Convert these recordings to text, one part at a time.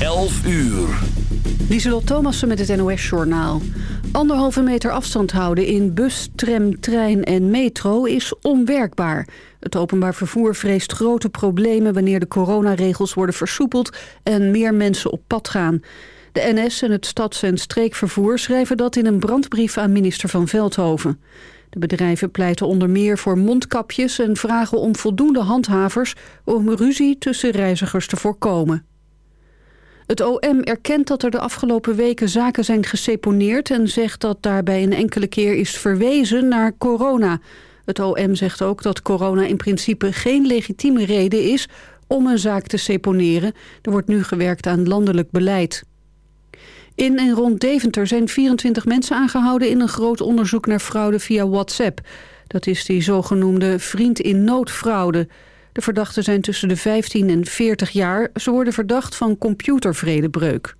11 uur. Lieselot Thomassen met het NOS-journaal. Anderhalve meter afstand houden in bus, tram, trein en metro is onwerkbaar. Het openbaar vervoer vreest grote problemen wanneer de coronaregels worden versoepeld en meer mensen op pad gaan. De NS en het stads- en streekvervoer schrijven dat in een brandbrief aan minister van Veldhoven. De bedrijven pleiten onder meer voor mondkapjes en vragen om voldoende handhavers om ruzie tussen reizigers te voorkomen. Het OM erkent dat er de afgelopen weken zaken zijn geseponeerd... en zegt dat daarbij een enkele keer is verwezen naar corona. Het OM zegt ook dat corona in principe geen legitieme reden is... om een zaak te seponeren. Er wordt nu gewerkt aan landelijk beleid. In en rond Deventer zijn 24 mensen aangehouden... in een groot onderzoek naar fraude via WhatsApp. Dat is die zogenoemde vriend-in-nood-fraude... De verdachten zijn tussen de 15 en 40 jaar. Ze worden verdacht van computervredebreuk.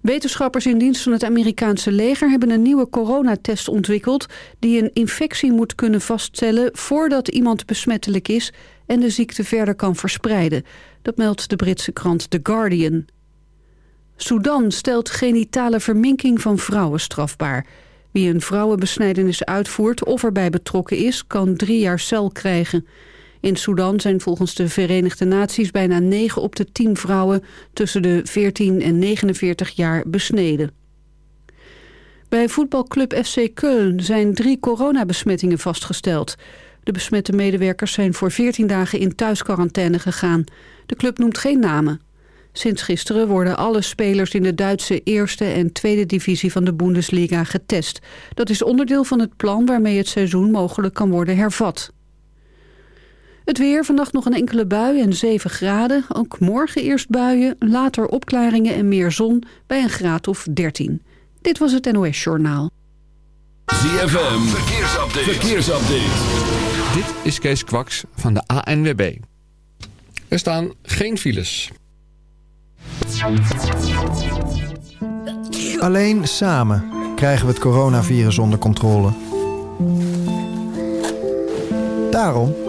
Wetenschappers in dienst van het Amerikaanse leger hebben een nieuwe coronatest ontwikkeld die een infectie moet kunnen vaststellen voordat iemand besmettelijk is en de ziekte verder kan verspreiden. Dat meldt de Britse krant The Guardian. Sudan stelt genitale verminking van vrouwen strafbaar. Wie een vrouwenbesnijdenis uitvoert of erbij betrokken is, kan drie jaar cel krijgen. In Sudan zijn volgens de Verenigde Naties bijna 9 op de 10 vrouwen tussen de 14 en 49 jaar besneden. Bij voetbalclub FC Köln zijn drie coronabesmettingen vastgesteld. De besmette medewerkers zijn voor 14 dagen in thuisquarantaine gegaan. De club noemt geen namen. Sinds gisteren worden alle spelers in de Duitse eerste en tweede divisie van de Bundesliga getest. Dat is onderdeel van het plan waarmee het seizoen mogelijk kan worden hervat. Het weer, vannacht nog een enkele bui en 7 graden. Ook morgen eerst buien, later opklaringen en meer zon bij een graad of 13. Dit was het NOS Journaal. ZFM, verkeersupdate. verkeersupdate. Dit is Kees Kwaks van de ANWB. Er staan geen files. Alleen samen krijgen we het coronavirus onder controle. Daarom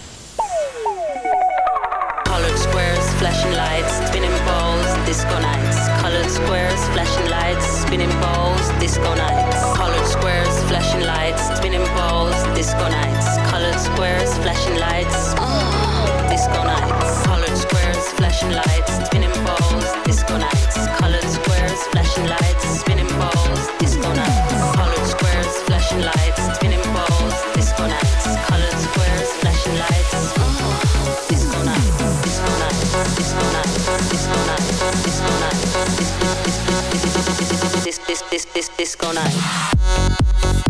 Disco nights. Colored squares, flashing lights, spinning balls, disco nights. Colored squares, flashing lights, spinning balls, disco nights. Colored squares, flashing lights, disco nights. Colored squares, flashing lights, spinning balls, disco nights. Colored squares, flashing lights, spinning this this this disco night.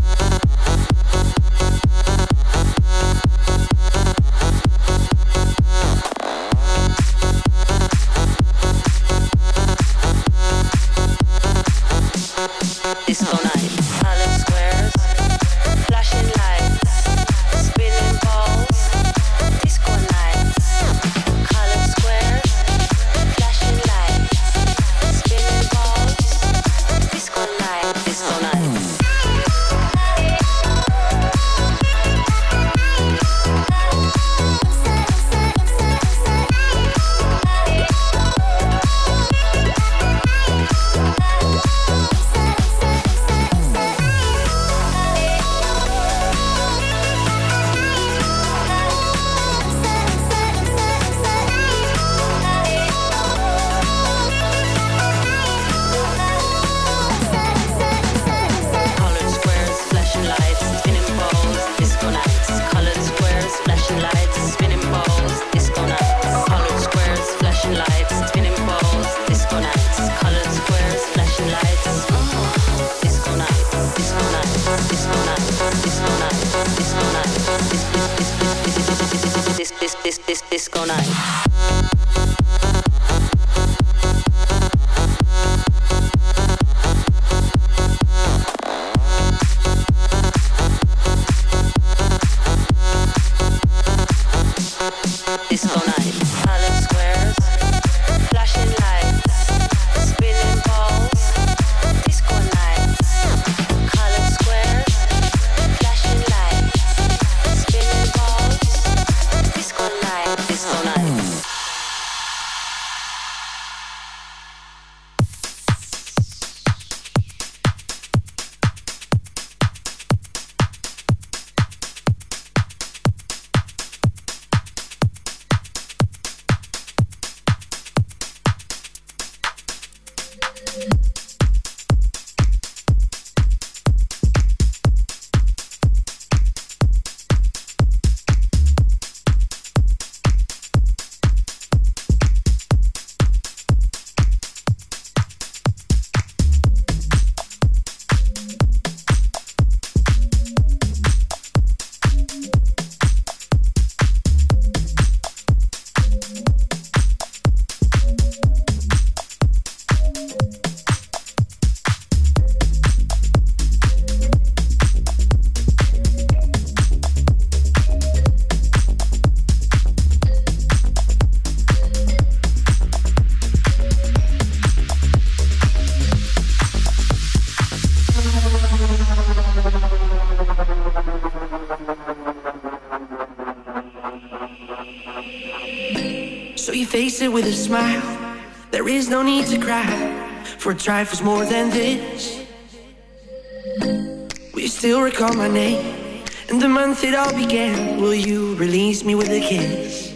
With a smile. There is no need to cry, for trifles more than this. You still recall my name and the month it all began? Will you release me with a kiss?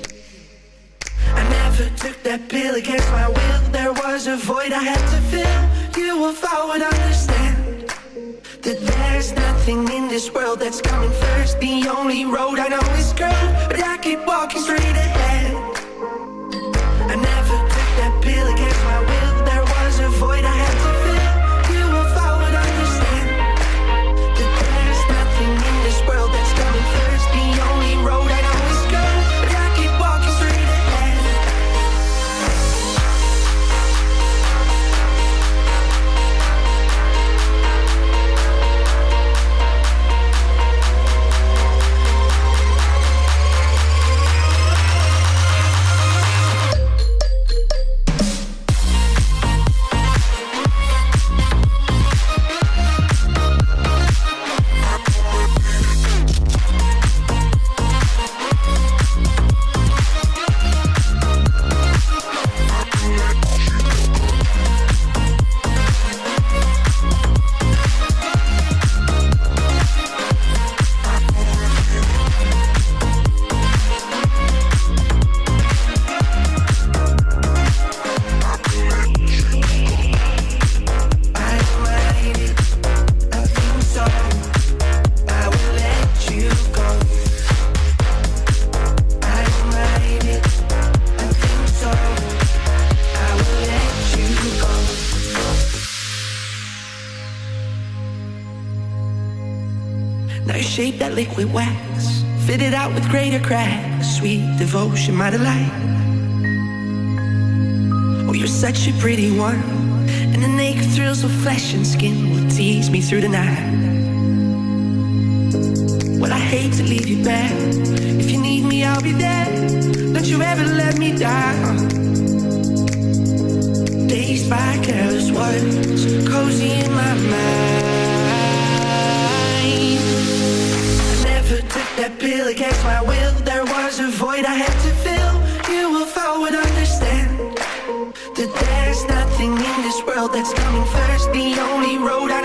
Devotion, my delight. Oh, you're such a pretty one. And the naked thrills of flesh and skin will tease me through the night. Well, I hate to leave you back. If you need me, I'll be there. Don't you ever let me down. Dazed by careless words, cozy in my mind. I never took that pill against my will. There was a void I had to fill. You, if I would understand that there's nothing in this world that's coming first. The only road I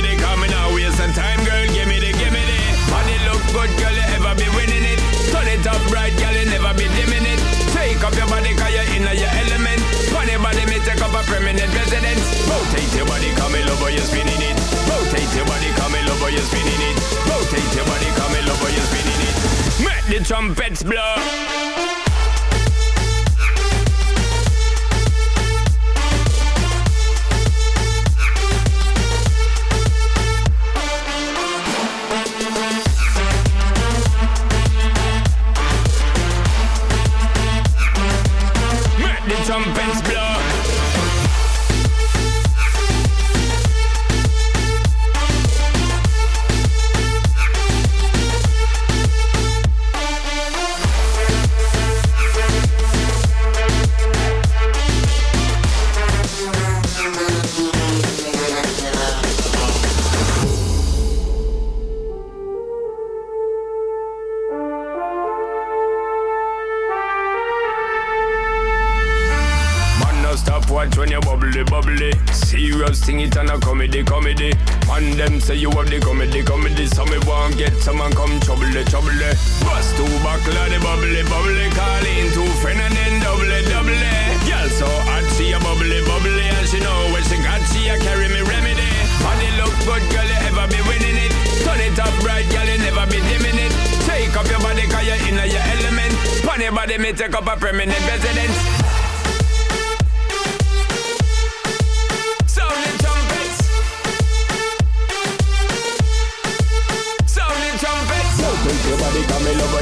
trumpets blow.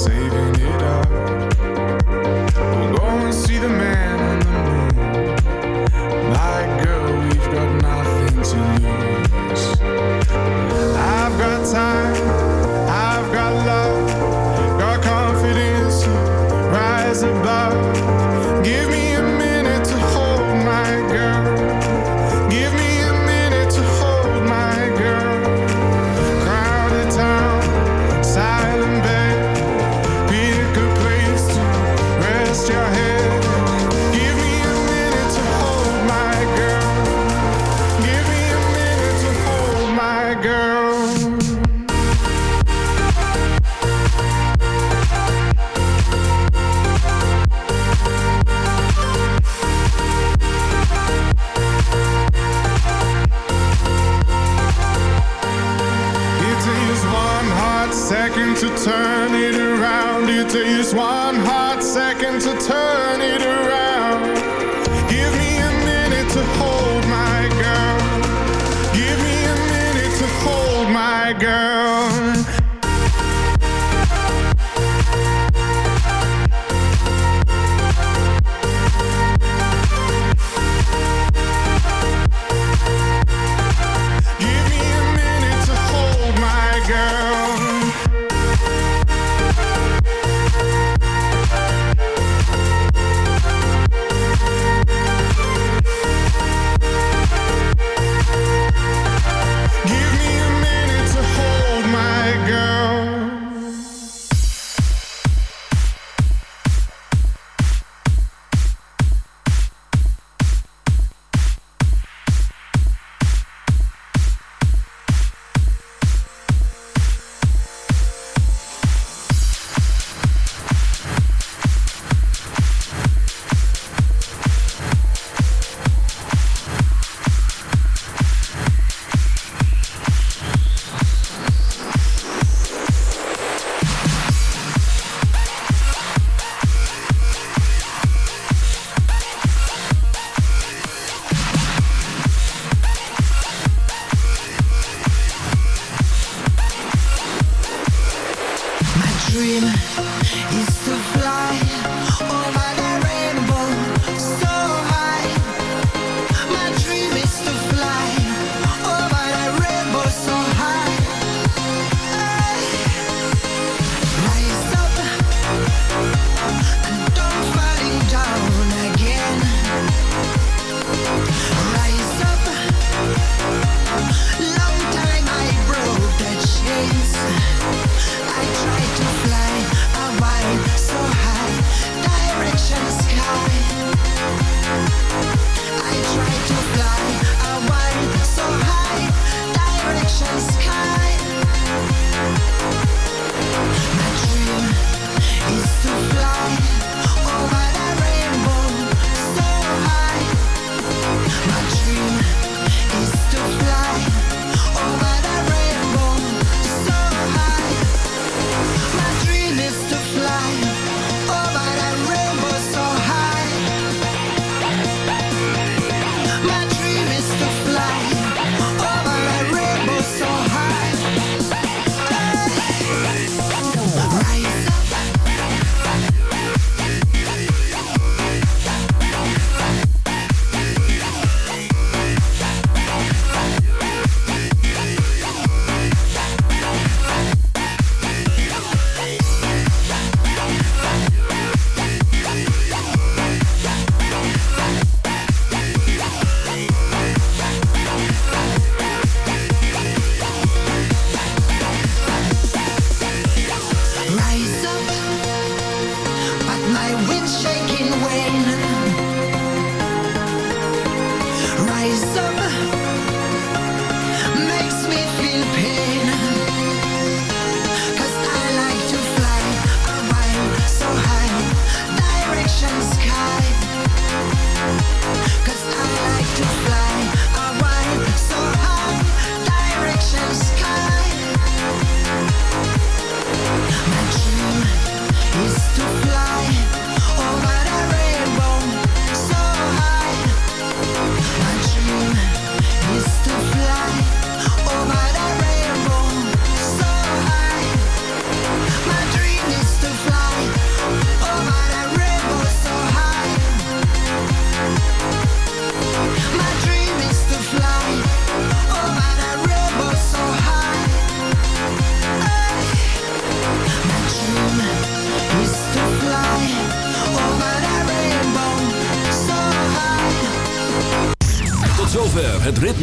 save